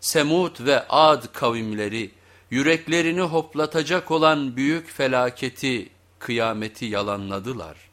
Semud ve Ad kavimleri yüreklerini hoplatacak olan büyük felaketi, kıyameti yalanladılar.